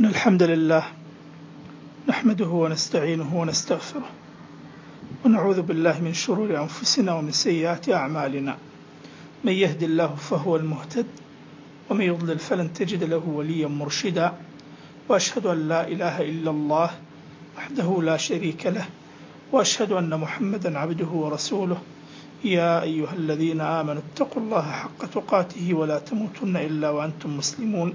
إن الحمد لله نحمده ونستعينه ونستغفره ونعوذ بالله من شرور أنفسنا ومن سيئات أعمالنا. من يهد الله فهو المهتد ومن يضلل فلن تجد له وليا مرشدا. وأشهد أن لا إله إلا الله وحده لا شريك له وأشهد أن محمدا عبده ورسوله. يا أيها الذين آمنوا اتقوا الله حق تقاته ولا تموتن إلا وأنتم مسلمون.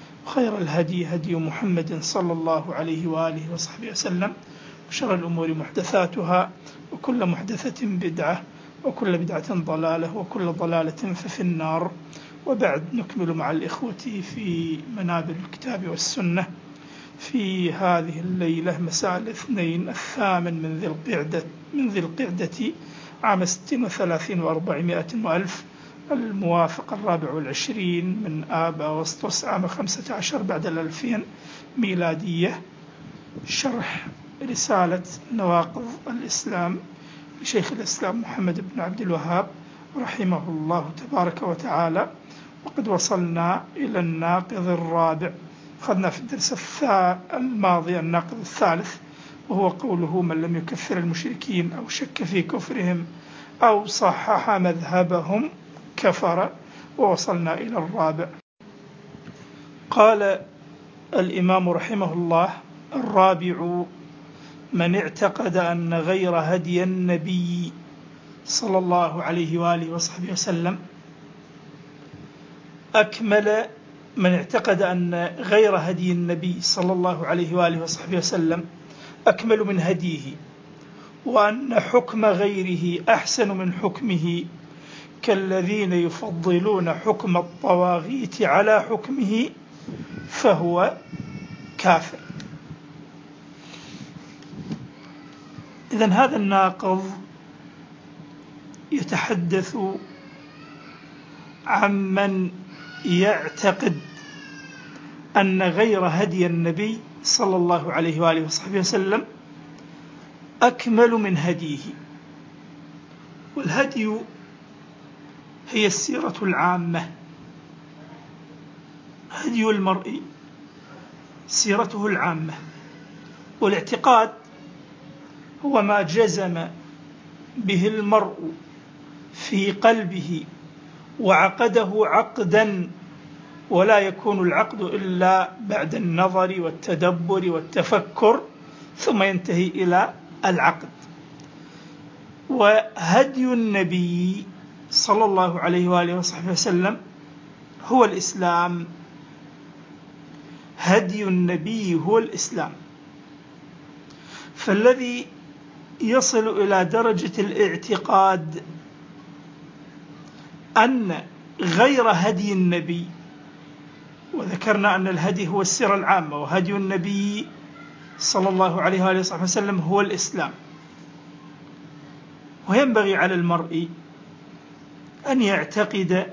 وخير الهدي هدي محمد صلى الله عليه وآله وصحبه وسلم وشر الأمور محدثاتها وكل محدثة بدعة وكل بدعة ضلالة وكل ضلالة ففي النار. وبعد نكمل مع الإخوة في منابر الكتاب والسنة في هذه الليلة مساء الاثنين الثامن من ذي القعدة من ذي القعدة عام ستين وثلاثين وأربعمائة وألف الموافق الرابع والعشرين من آب أغسطس عام خمسة عشر بعد الألفين ميلادية. شرح رسالة نواقض الإسلام لشيخ الإسلام محمد بن عبد الوهاب رحمه الله تبارك وتعالى. وقد وصلنا إلى الناقض الرابع. أخذنا في الدرس الماضي الناقض الثالث وهو قوله من لم يكفر المشركين أو شك في كفرهم أو صحح مذهبهم كفر ووصلنا إلى الرابع. قال الإمام رحمه الله الرابع من اعتقد أن غير هدي النبي صلى الله عليه وآله وصحبه وسلم أكمل من اعتقد أن غير هدي النبي صلى الله عليه وآله وصحبه وسلم أكمل من هديه وأن حكم غيره أحسن من حكمه كالذين يفضلون حكم الطواغيت على حكمه فهو كافر. إذا هذا الناقض يتحدث عمن يعتقد أن غير هدي النبي صلى الله عليه وآله وصحبه وسلم أكمل من هديه والهدي هي السيرة العامة. هدي المرء سيرته العامة. والاعتقاد هو ما جزم به المرء في قلبه وعقده عقدا ولا يكون العقد إلا بعد النظر والتدبر والتفكر ثم ينتهي إلى العقد. وهدي النبي صلى الله عليه وآله وصحبه وسلم هو الإسلام. هدي النبي هو الإسلام. فالذي يصل إلى درجة الاعتقاد أن غير هدي النبي وذكرنا أن الهدي هو السيرة العامة وهدي النبي صلى الله عليه وآله وصحبه وسلم هو الإسلام. وينبغي على المرء أن يعتقد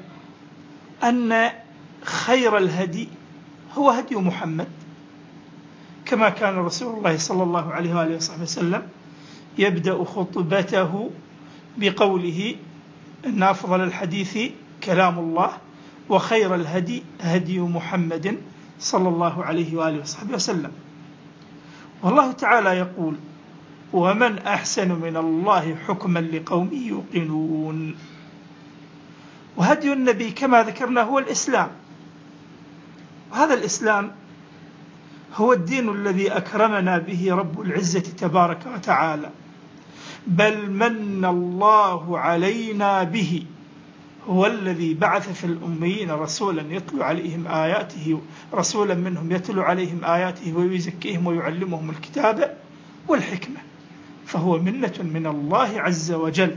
أن خير الهدي هو هدي محمد. كما كان رسول الله صلى الله عليه وآله وصحبه وسلم يبدأ خطبته بقوله أن أفضل الحديث كلام الله وخير الهدي هدي محمد صلى الله عليه وآله وصحبه وسلم. والله تعالى يقول ومن أحسن من الله حكما لقوم يوقنون. وهدي النبي كما ذكرنا هو الإسلام. وهذا الإسلام هو الدين الذي أكرمنا به رب العزة تبارك وتعالى. بل من الله علينا به هو الذي بعث في الأميين رسولا يتلو عليهم آياته رسولا منهم يتلو عليهم آياته ويزكيهم ويعلمهم الكتاب والحكمة. فهو منة من الله عز وجل.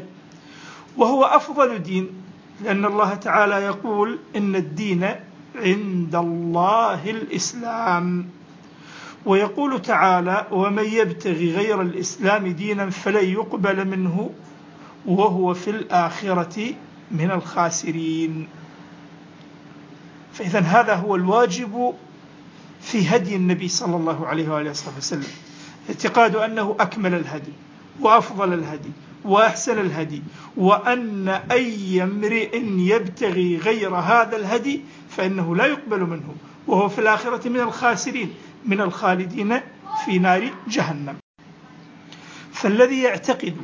وهو أفضل دين. لأن الله تعالى يقول إن الدين عند الله الإسلام. ويقول تعالى ومن يبتغي غير الإسلام دينا فلن يقبل منه وهو في الآخرة من الخاسرين. فإذا هذا هو الواجب في هدي النبي صلى الله عليه وآله وسلم. اعتقاد أنه أكمل الهدي وأفضل الهدي. وأحسن الهدي. وأن أي امرئ يبتغي غير هذا الهدي فإنه لا يقبل منه وهو في الآخرة من الخاسرين من الخالدين في نار جهنم. فالذي يعتقد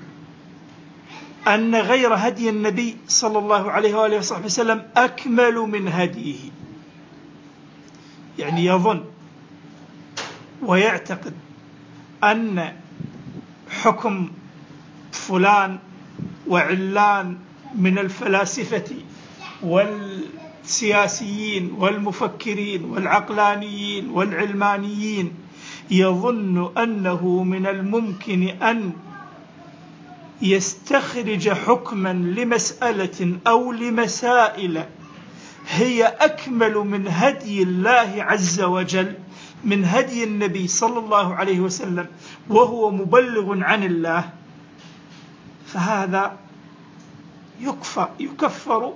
أن غير هدي النبي صلى الله عليه وآله وصحبه وسلم أكمل من هديه. يعني يظن ويعتقد أن حكم فلان وعلان من الفلاسفة والسياسيين والمفكرين والعقلانيين والعلمانيين يظن أنه من الممكن أن يستخرج حكما لمسألة أو لمسائل هي أكمل من هدي الله عز وجل من هدي النبي صلى الله عليه وسلم وهو مبلغ عن الله. فهذا يكفر, يكفر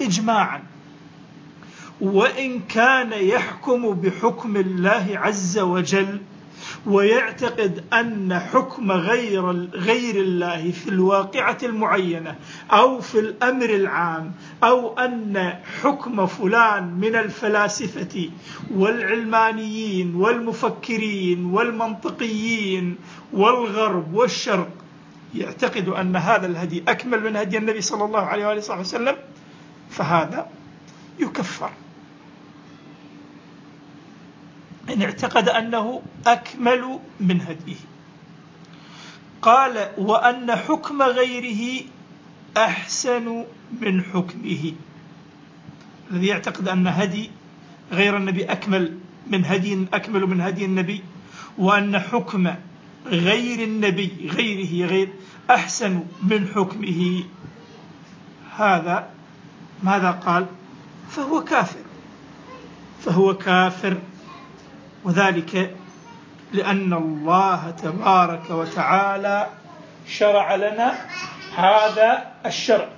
إجماعا. وإن كان يحكم بحكم الله عز وجل ويعتقد أن حكم غير غير الله في الواقعة المعينة أو في الأمر العام أو أن حكم فلان من الفلاسفة والعلمانيين والمفكرين والمنطقيين والغرب والشرق يعتقد أن هذا الهدي أكمل من هدي النبي صلى الله عليه وآله وسلم فهذا يكفر. إن اعتقد أنه أكمل من هديه. قال وأن حكم غيره أحسن من حكمه. الذي يعتقد أن هدي غير النبي أكمل من هدي أكمل من هدي النبي وأن حكم غير النبي غيره غير أحسن من حكمه. هذا ماذا قال؟ فهو كافر. فهو كافر. وذلك لأن الله تبارك وتعالى شرع لنا هذا الشرع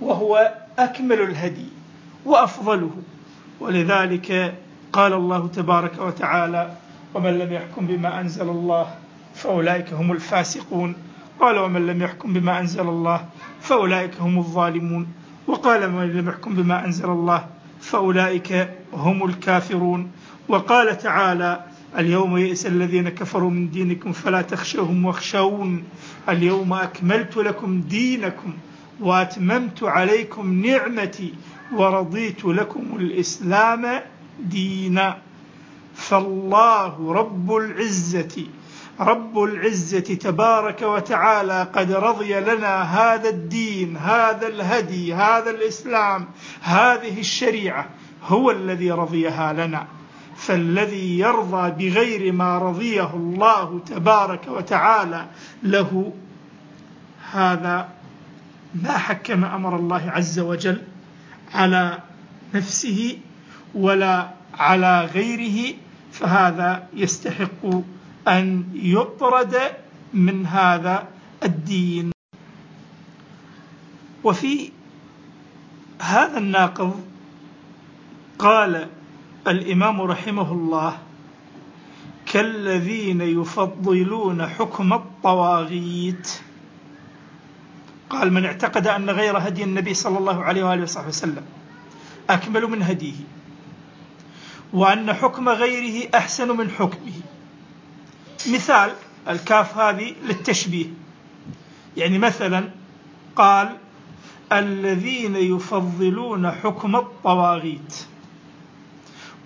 وهو أكمل الهدي وأفضله. ولذلك قال الله تبارك وتعالى ومن لم يحكم بما أنزل الله فأولئك هم الفاسقون. قال ومن لم يحكم بما أنزل الله فأولئك هم الظالمون. وقال ومن لم يحكم بما أنزل الله فأولئك هم الكافرون. وقال تعالى اليوم يئس الذين كفروا من دينكم فلا تخشوهم واخشون. اليوم أكملت لكم دينكم وأتممت عليكم نعمتي ورضيت لكم الإسلام دينا. فالله رب العزة. رب العزة تبارك وتعالى قد رضي لنا هذا الدين هذا الهدي هذا الإسلام هذه الشريعة هو الذي رضيها لنا. فالذي يرضى بغير ما رضيه الله تبارك وتعالى له هذا ما حكم أمر الله عز وجل على نفسه ولا على غيره فهذا يستحق أن يطرد من هذا الدين. وفي هذا الناقض قال الإمام رحمه الله كالذين يفضلون حكم الطواغيت. قال من اعتقد أن غير هدي النبي صلى الله عليه وآله وصحبه وسلم أكمل من هديه وأن حكم غيره أحسن من حكمه. مثال الكاف هذه للتشبيه. يعني مثلا قال الذين يفضلون حكم الطواغيت.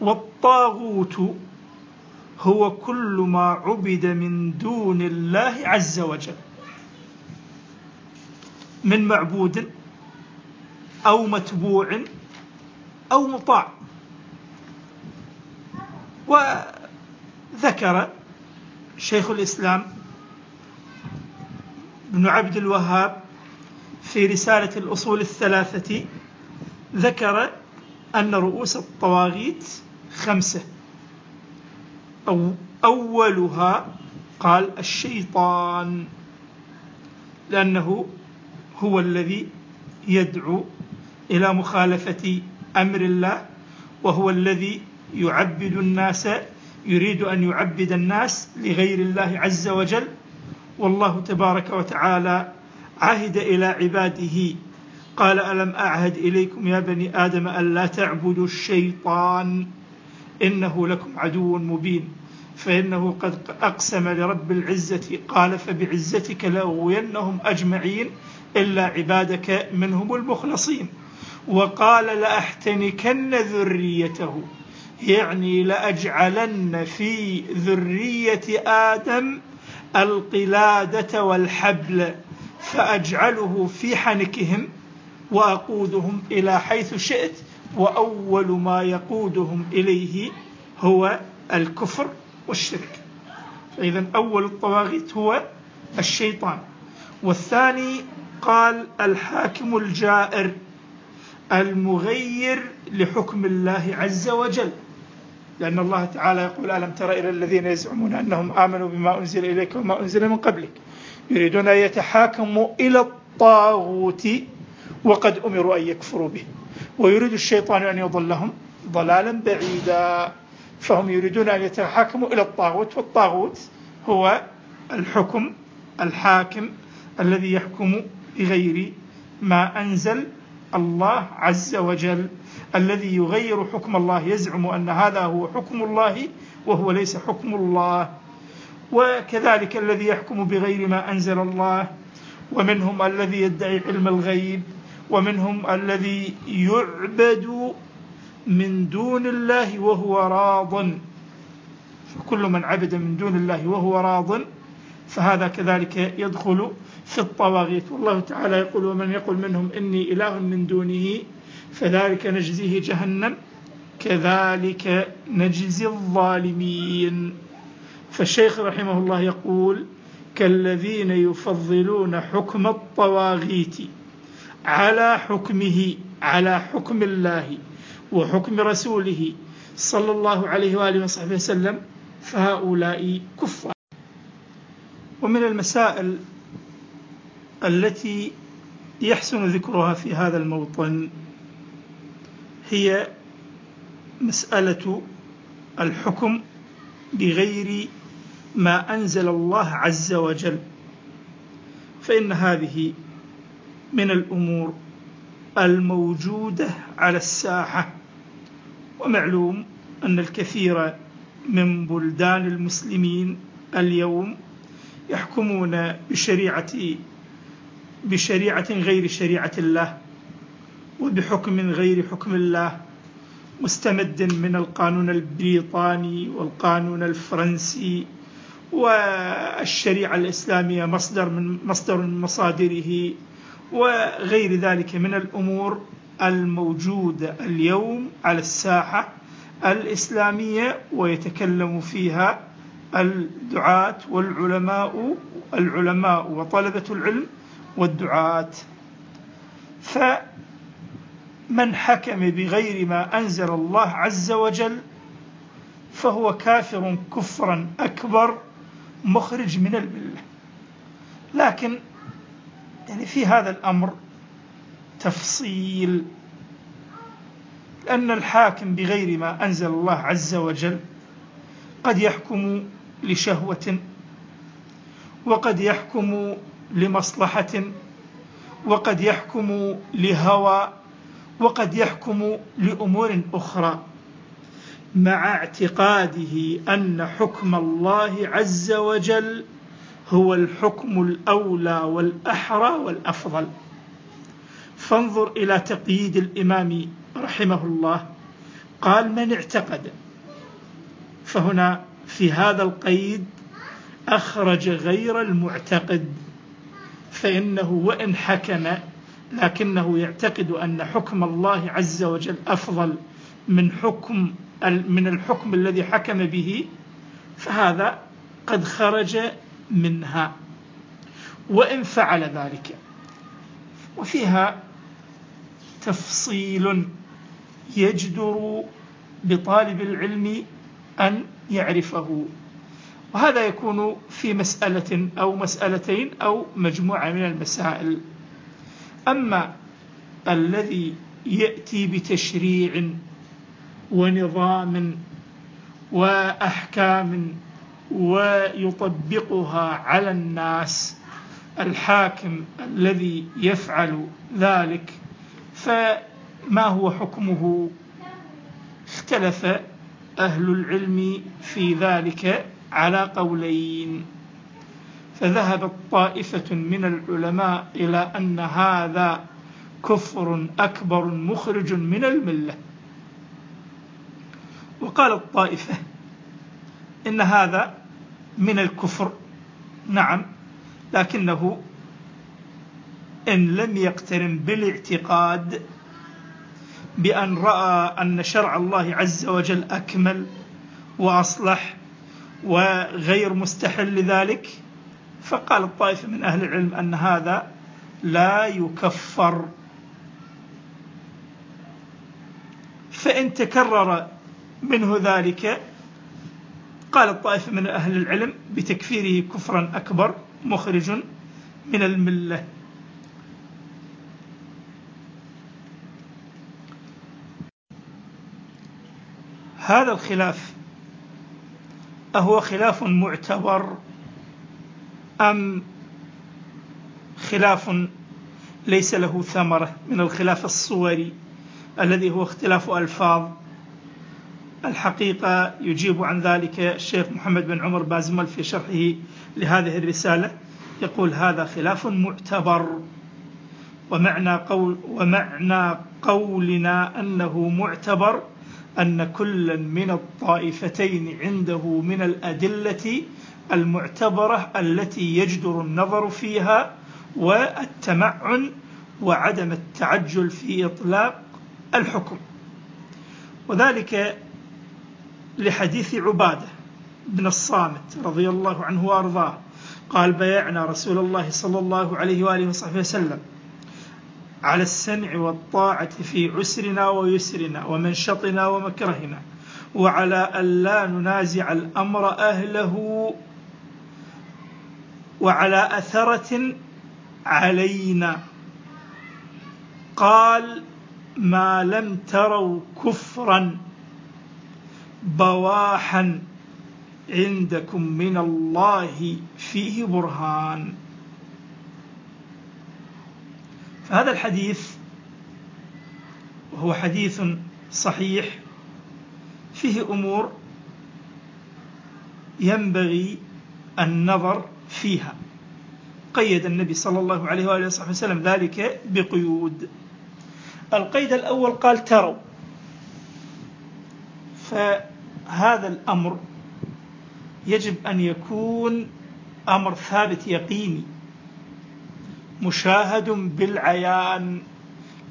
والطاغوت هو كل ما عبد من دون الله عز وجل. من معبود أو متبوع أو مطاع. وذكر شيخ الإسلام ابن عبد الوهاب في رسالة الأصول الثلاثة ذكر أن رؤوس الطواغيت خمسة. أو أولها قال الشيطان لأنه هو الذي يدعو إلى مخالفة أمر الله وهو الذي يعبد الناس يريد أن يعبد الناس لغير الله عز وجل. والله تبارك وتعالى عهد إلى عباده. قال ألم أعهد إليكم يا بني آدم لا تعبدوا الشيطان؟ إنه لكم عدو مبين. فإنه قد أقسم لرب العزة. قال فبعزتك لأغوينهم أجمعين إلا عبادك منهم المخلصين. وقال لأحتنكن ذريته. يعني لأجعلن في ذرية آدم القلادة والحبل فأجعله في حنكهم وأقودهم إلى حيث شئت وأول ما يقودهم إليه هو الكفر والشرك. فإذا أول الطواغيت هو الشيطان. والثاني قال الحاكم الجائر المغير لحكم الله عز وجل. لأن الله تعالى يقول ألم تر إلى الذين يزعمون أنهم آمنوا بما أنزل إليك وما أنزل من قبلك؟ يريدون أن يتحاكموا إلى الطاغوت وقد أمروا أن يكفروا به. ويريد الشيطان أن يضلهم ضلالا بعيدا. فهم يريدون أن يتحاكموا إلى الطاغوت والطاغوت هو الحكم الحاكم الذي يحكم بغير ما أنزل الله عز وجل الذي يغير حكم الله يزعم أن هذا هو حكم الله وهو ليس حكم الله. وكذلك الذي يحكم بغير ما أنزل الله ومنهم الذي يدعي علم الغيب ومنهم الذي يعبد من دون الله وهو راض. فكل من عبد من دون الله وهو راض فهذا كذلك يدخل في الطواغيت. والله تعالى يقول ومن يقول منهم إني إله من دونه فذلك نجزيه جهنم كذلك نجزي الظالمين. فالشيخ رحمه الله يقول كالذين يفضلون حكم الطواغيت على حكمه على حكم الله وحكم رسوله صلى الله عليه وآله وصحبه وسلم فهؤلاء كفار. ومن المسائل التي يحسن ذكرها في هذا الموطن هي مسألة الحكم بغير ما أنزل الله عز وجل. فإن هذه من الأمور الموجودة على الساحة. ومعلوم أن الكثير من بلدان المسلمين اليوم يحكمون بشريعة بشريعة غير شريعة الله وبحكم غير حكم الله مستمد من القانون البريطاني والقانون الفرنسي والشريعة الإسلامية مصدر من مصدر من مصادره وغير ذلك من الأمور الموجودة اليوم على الساحة الإسلامية ويتكلم فيها الدعاة والعلماء العلماء وطلبة العلم والدعاة. فمن حكم بغير ما أنزل الله عز وجل فهو كافر كفرا أكبر مخرج من الملة. لكن يعني في هذا الأمر تفصيل لأن الحاكم بغير ما أنزل الله عز وجل قد يحكم لشهوة وقد يحكم لمصلحة وقد يحكم لهوى وقد يحكم لأمور أخرى مع اعتقاده أن حكم الله عز وجل هو الحكم الأولى والأحرى والأفضل. فانظر إلى تقييد الإمام رحمه الله. قال من اعتقد؟ فهنا في هذا القيد أخرج غير المعتقد. فإنه وإن حكم لكنه يعتقد أن حكم الله عز وجل أفضل من حكم من الحكم الذي حكم به فهذا قد خرج منها. وإن فعل ذلك وفيها تفصيل يجدر بطالب العلم أن يعرفه. وهذا يكون في مسألة أو مسألتين أو مجموعة من المسائل. أما الذي يأتي بتشريع ونظام وأحكام ويطبقها على الناس الحاكم الذي يفعل ذلك فما هو حكمه؟ اختلف أهل العلم في ذلك. على قولين. فذهبت طائفة من العلماء إلى أن هذا كفر أكبر مخرج من الملة. وقال الطائفة إن هذا من الكفر. نعم لكنه إن لم يقترن بالاعتقاد بأن رأى أن شرع الله عز وجل أكمل وأصلح وغير مستحل لذلك فقال الطائفة من أهل العلم أن هذا لا يكفر. فإن تكرر منه ذلك قال الطائفة من أهل العلم بتكفيره كفرا أكبر مخرج من الملة. هذا الخلاف أهو خلاف معتبر أم خلاف ليس له ثمرة من الخلاف الصوري الذي هو اختلاف ألفاظ؟ الحقيقة يجيب عن ذلك الشيخ محمد بن عمر بازمل في شرحه لهذه الرسالة يقول هذا خلاف معتبر ومعنى, قول ومعنى قولنا أنه معتبر أن كل من الطائفتين عنده من الأدلة المعتبرة التي يجدر النظر فيها والتمعن وعدم التعجل في إطلاق الحكم. وذلك لحديث عبادة بن الصامت رضي الله عنه وأرضاه. قال بيعنا رسول الله صلى الله عليه وآله وصحبه وسلم على السمع والطاعة في عسرنا ويسرنا ومنشطنا ومكرهنا وعلى أن لا ننازع الأمر أهله وعلى أثرة علينا. قال ما لم تروا كفرا بواحا عندكم من الله فيه برهان. فهذا الحديث وهو حديث صحيح فيه أمور ينبغي النظر فيها. قيد النبي صلى الله عليه وآله وصحبه وسلم ذلك بقيود. القيد الأول قال تروا. فهذا الأمر يجب أن يكون أمر ثابت يقيني. مشاهد بالعيان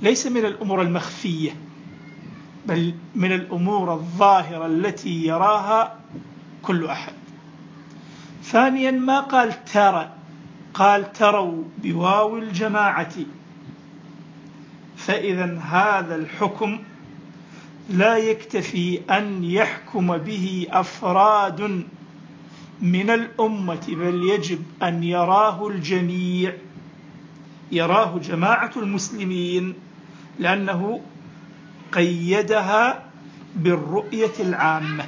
ليس من الأمور المخفية بل من الأمور الظاهرة التي يراها كل أحد. ثانيا ما قال ترى؟ قال تروا بواو الجماعة. فإذا هذا الحكم لا يكتفي أن يحكم به أفراد من الأمة بل يجب أن يراه الجميع. يراه جماعة المسلمين لأنه قيدها بالرؤية العامة.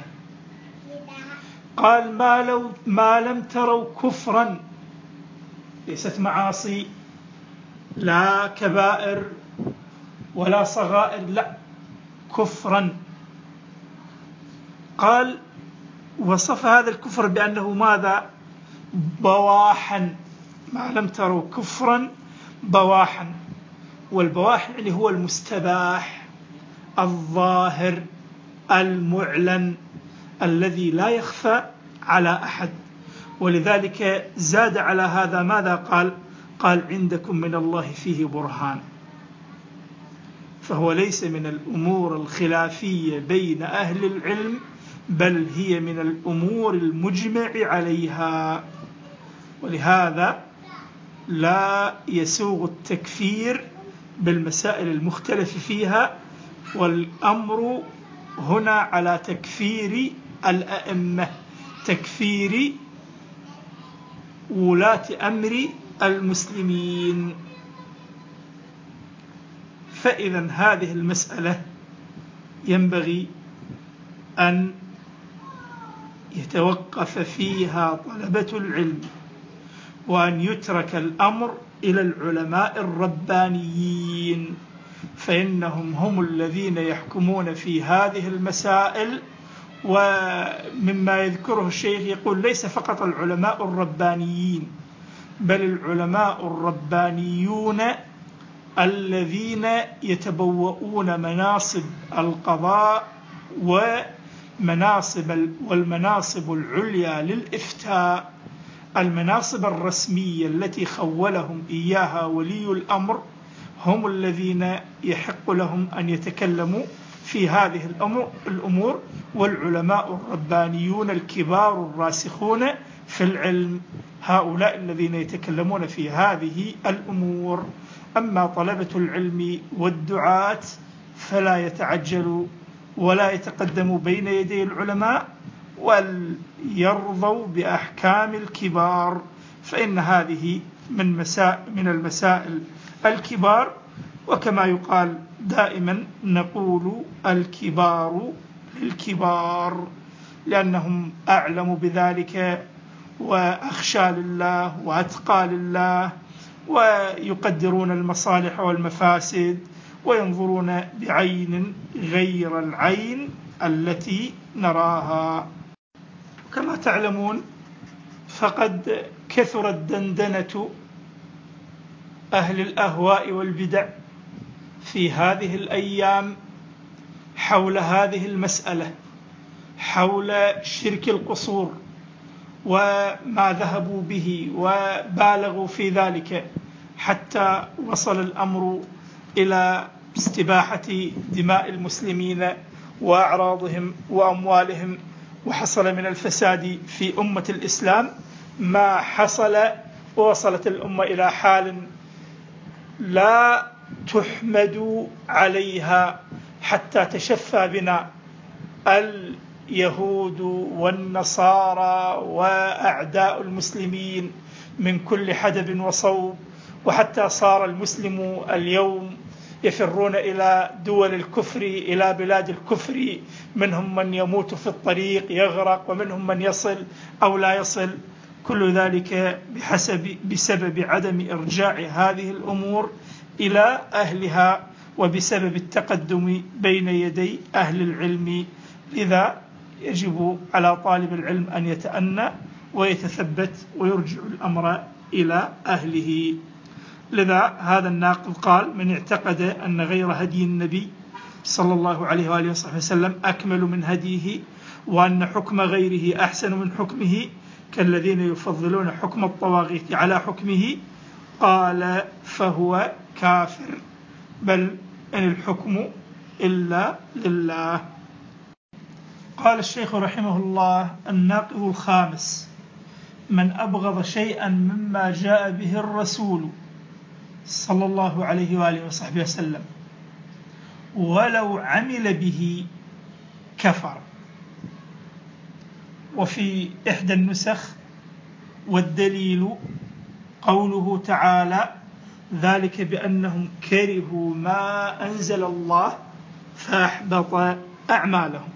قال ما, لو ما لم تروا كفرا ليست معاصي لا كبائر ولا صغائر لا كفرا. قال وصف هذا الكفر بأنه ماذا؟ بواحا. ما لم تروا كفرا بواحا والبواح يعني هو المستباح الظاهر المعلن الذي لا يخفى على أحد. ولذلك زاد على هذا ماذا قال؟ قال عندكم من الله فيه برهان. فهو ليس من الأمور الخلافية بين أهل العلم بل هي من الأمور المجمع عليها. ولهذا لا يسوغ التكفير بالمسائل المختلف فيها والأمر هنا على تكفير الأئمة تكفير ولاة أمر المسلمين. فإذا هذه المسألة ينبغي أن يتوقف فيها طلبة العلم. وأن يترك الأمر إلى العلماء الربانيين فإنهم هم الذين يحكمون في هذه المسائل. ومما يذكره الشيخ يقول ليس فقط العلماء الربانيين بل العلماء الربانيون الذين يتبوؤون مناصب القضاء ومناصب والمناصب العليا للإفتاء. المناصب الرسمية التي خولهم إياها ولي الأمر هم الذين يحق لهم أن يتكلموا في هذه الأمور والعلماء الربانيون الكبار الراسخون في العلم هؤلاء الذين يتكلمون في هذه الأمور. أما طلبة العلم والدعاة فلا يتعجلوا ولا يتقدموا بين يدي العلماء وليرضوا بأحكام الكبار فإن هذه من مسائل من المسائل الكبار. وكما يقال دائما نقول الكبار للكبار لأنهم أعلم بذلك وأخشى لله وأتقى لله ويقدرون المصالح والمفاسد وينظرون بعين غير العين التي نراها. كما تعلمون فقد كثرت دندنة أهل الأهواء والبدع في هذه الأيام حول هذه المسألة حول شرك القصور وما ذهبوا به وبالغوا في ذلك حتى وصل الأمر إلى استباحة دماء المسلمين وأعراضهم وأموالهم وحصل من الفساد في أمة الإسلام ما حصل ووصلت الأمة إلى حال لا تحمد عليها حتى تشفى بنا اليهود والنصارى وأعداء المسلمين من كل حدب وصوب وحتى صار المسلم اليوم يفرون إلى دول الكفر إلى بلاد الكفر. منهم من يموت في الطريق يغرق ومنهم من يصل أو لا يصل. كل ذلك بحسب بسبب عدم إرجاع هذه الأمور إلى أهلها وبسبب التقدم بين يدي أهل العلم. لذا يجب على طالب العلم أن يتأنى ويتثبت ويرجع الأمر إلى أهله. لذا هذا الناقل قال من اعتقد أن غير هدي النبي صلى الله عليه وآله وصحبه وسلم أكمل من هديه وأن حكم غيره أحسن من حكمه كالذين يفضلون حكم الطواغيت على حكمه قال فهو كافر. بل إن الحكم إلا لله. قال الشيخ رحمه الله الناقض الخامس من أبغض شيئا مما جاء به الرسول صلى الله عليه وآله وصحبه وسلم ولو عمل به كفر. وفي إحدى النسخ والدليل قوله تعالى ذلك بأنهم كرهوا ما أنزل الله فأحبط أعمالهم.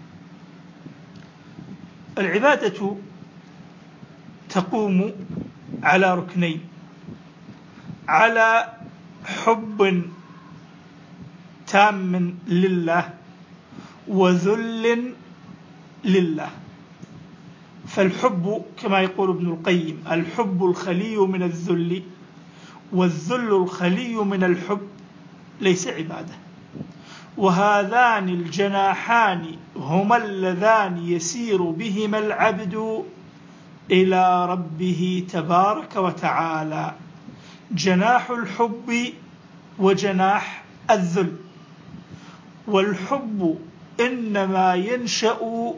العبادة تقوم على ركنين على حب تام لله وذل لله. فالحب كما يقول ابن القيم الحب الخلي من الذل والذل الخلي من الحب ليس عبادة. وهذان الجناحان هما اللذان يسير بهما العبد إلى ربه تبارك وتعالى. جناح الحب وجناح الذل. والحب إنما ينشأ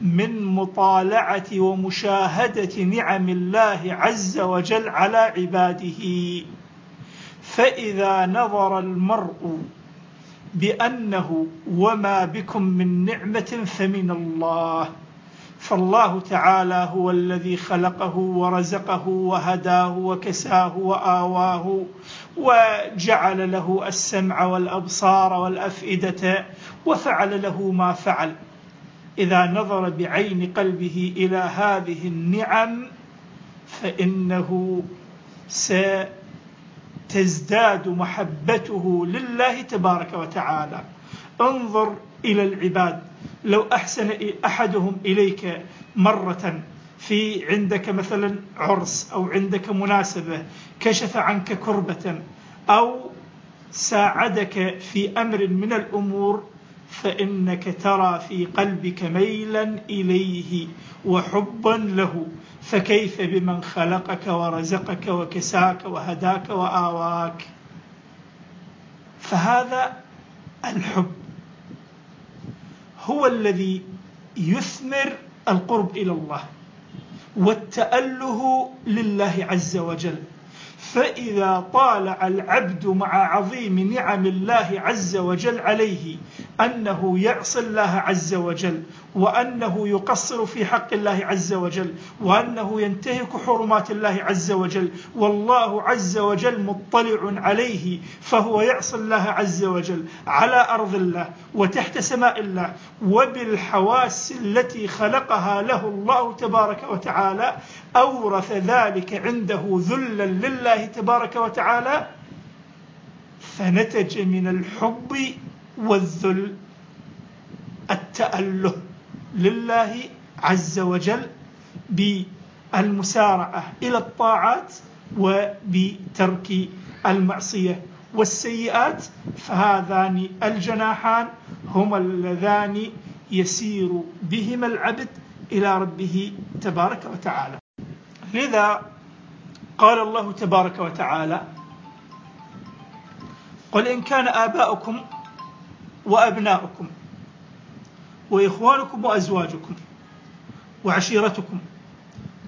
من مطالعة ومشاهدة نعم الله عز وجل على عباده. فإذا نظر المرء بأنه وما بكم من نعمة فمن الله. فالله تعالى هو الذي خلقه ورزقه وهداه وكساه وآواه وجعل له السمع والأبصار والأفئدة وفعل له ما فعل. إذا نظر بعين قلبه إلى هذه النعم فإنه ستزداد محبته لله تبارك وتعالى. انظر إلى العباد. لو أحسن أحدهم إليك مرة في عندك مثلا عرس أو عندك مناسبة كشف عنك كربة أو ساعدك في أمر من الأمور فإنك ترى في قلبك ميلا إليه وحبا له. فكيف بمن خلقك ورزقك وكساك وهداك وآواك؟ فهذا الحب. هو الذي يثمر القرب إلى الله والتأله لله عز وجل. فإذا طالع العبد مع عظيم نعم الله عز وجل عليه أنه يعصي الله عز وجل وأنه يقصر في حق الله عز وجل وأنه ينتهك حرمات الله عز وجل والله عز وجل مطلع عليه فهو يعصي الله عز وجل على أرض الله وتحت سماء الله وبالحواس التي خلقها له الله تبارك وتعالى أورث ذلك عنده ذلا لله تبارك وتعالى فنتج من الحب والذل التأله لله عز وجل بالمسارعة إلى الطاعات وبترك المعصية والسيئات فهذان الجناحان هما اللذان يسير بهما العبد إلى ربه تبارك وتعالى. لذا قال الله تبارك وتعالى قل إن كان آباؤكم وأبناؤكم وإخوانكم وأزواجكم وعشيرتكم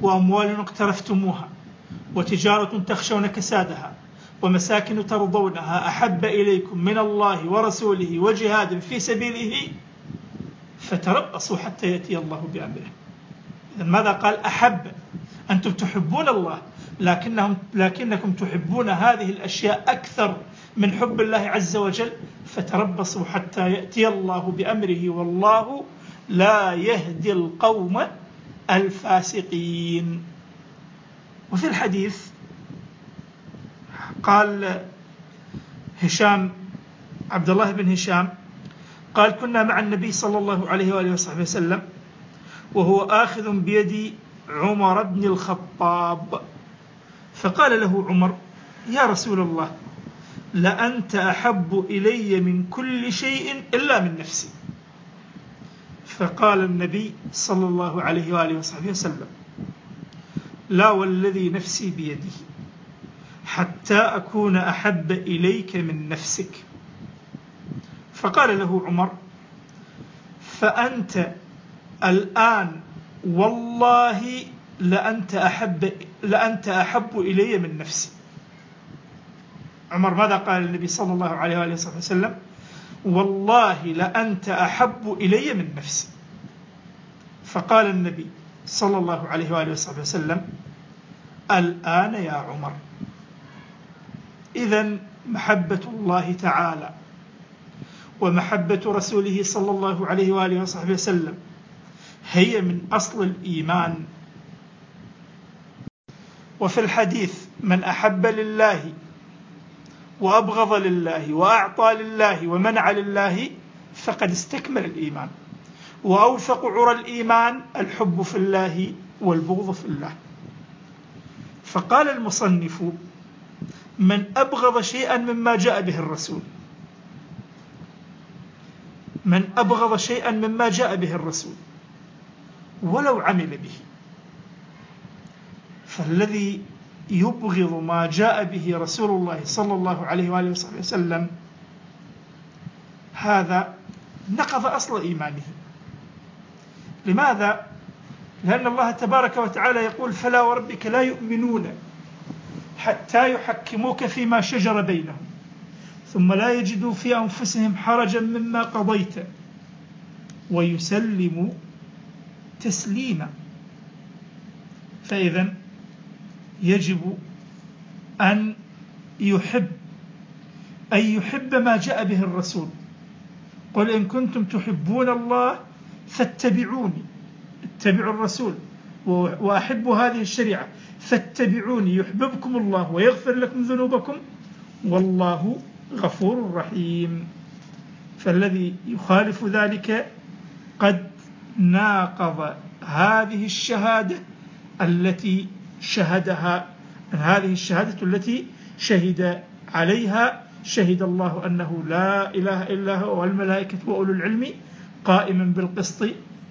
وأموال اقترفتموها وتجارة تخشون كسادها ومساكن ترضونها أحب إليكم من الله ورسوله وجهاد في سبيله فتربصوا حتى يأتي الله بأمره. إذا ماذا قال؟ أحب. أنتم تحبون الله. لكنهم لكنكم تحبون هذه الأشياء أكثر من حب الله عز وجل فتربصوا حتى يأتي الله بأمره والله لا يهدي القوم الفاسقين. وفي الحديث قال هشام عبد الله بن هشام قال كنا مع النبي صلى الله عليه وآله وصحبه وسلم وهو آخذ بيد عمر بن الخطاب. فقال له عمر يا رسول الله لأنت أحب إلي من كل شيء إلا من نفسي. فقال النبي صلى الله عليه وآله وصحبه وسلم لا والذي نفسي بيده حتى أكون أحب إليك من نفسك. فقال له عمر فأنت الآن والله لأنت أحب لأنت أحب إلي من نفسي. عمر ماذا قال النبي صلى الله عليه وآله وصحبه وسلم؟ والله لأنت أحب إلي من نفسي. فقال النبي صلى الله عليه وآله وصحبه وسلم الآن يا عمر إذا محبة الله تعالى ومحبة رسوله صلى الله عليه وآله وصحبه وسلم هي من أصل الإيمان. وفي الحديث من أحب لله وأبغض لله وأعطى لله ومنع لله فقد استكمل الإيمان وأوثق عرى الإيمان الحب في الله والبغض في الله. فقال المصنف من أبغض شيئا مما جاء به الرسول. من أبغض شيئا مما جاء به الرسول. ولو عمل به. فالذي يبغض ما جاء به رسول الله صلى الله عليه وآله وصحبه وسلم هذا نقض أصل إيمانه لماذا؟ لأن الله تبارك وتعالى يقول فلا وربك لا يؤمنون حتى يحكموك فيما شجر بينهم ثم لا يجدوا في أنفسهم حرجا مما قضيت ويسلموا تسليما فإذا يجب أن يحب أن يحب ما جاء به الرسول. قل إن كنتم تحبون الله فاتبعوني اتبعوا الرسول وأحب هذه الشريعة فاتبعوني يحببكم الله ويغفر لكم ذنوبكم والله غفور رحيم. فالذي يخالف ذلك قد ناقض هذه الشهادة التي شهدها هذه الشهادة التي شهد عليها شهد الله أنه لا إله إلا هو والملائكة وأولو العلم قائما بالقسط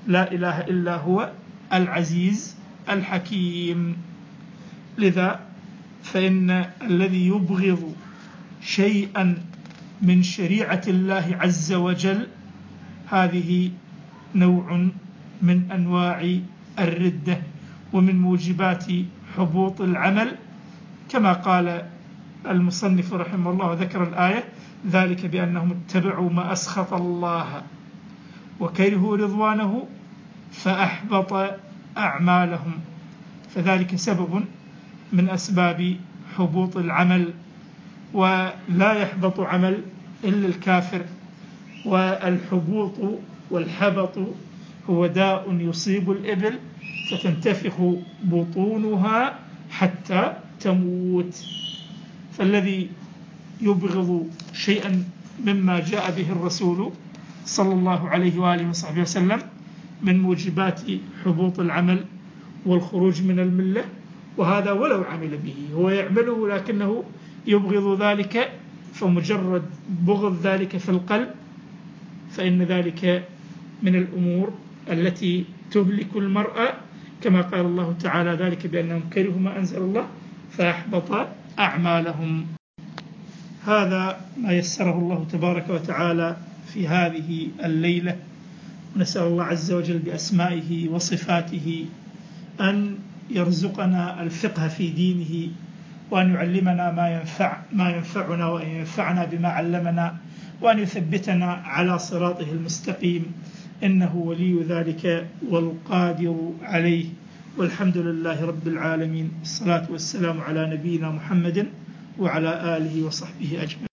لا إله إلا هو العزيز الحكيم. لذا فإن الذي يبغض شيئا من شريعة الله عز وجل هذه نوع من أنواع الردة ومن موجبات حبوط العمل كما قال المصنف رحمه الله وذكر الآية ذلك بأنهم اتبعوا ما أسخط الله وكرهوا رضوانه فأحبط أعمالهم. فذلك سبب من أسباب حبوط العمل ولا يحبط عمل إلا الكافر والحبوط والحبط هو داء يصيب الإبل فتنتفخ بطونها حتى تموت. فالذي يبغض شيئا مما جاء به الرسول صلى الله عليه وآله وصحبه وسلم من موجبات حبوط العمل والخروج من الملة وهذا ولو عمل به هو يعمله لكنه يبغض ذلك فمجرد بغض ذلك في القلب فإن ذلك من الأمور التي تهلك المرأة كما قال الله تعالى ذلك بأنهم كرهوا ما أنزل الله فأحبط أعمالهم. هذا ما يسره الله تبارك وتعالى في هذه الليلة. ونسأل الله عز وجل بأسمائه وصفاته أن يرزقنا الفقه في دينه وأن يعلمنا ما ينفع ما ينفعنا وأن ينفعنا بما علمنا وأن يثبتنا على صراطه المستقيم. إنه ولي ذلك والقادر عليه والحمد لله رب العالمين. الصلاة والسلام على نبينا محمد وعلى آله وصحبه أجمعين.